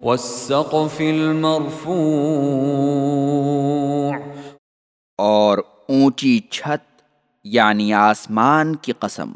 والسقف المرفوع اور اونچی چھت یعنی آسمان کی قسم۔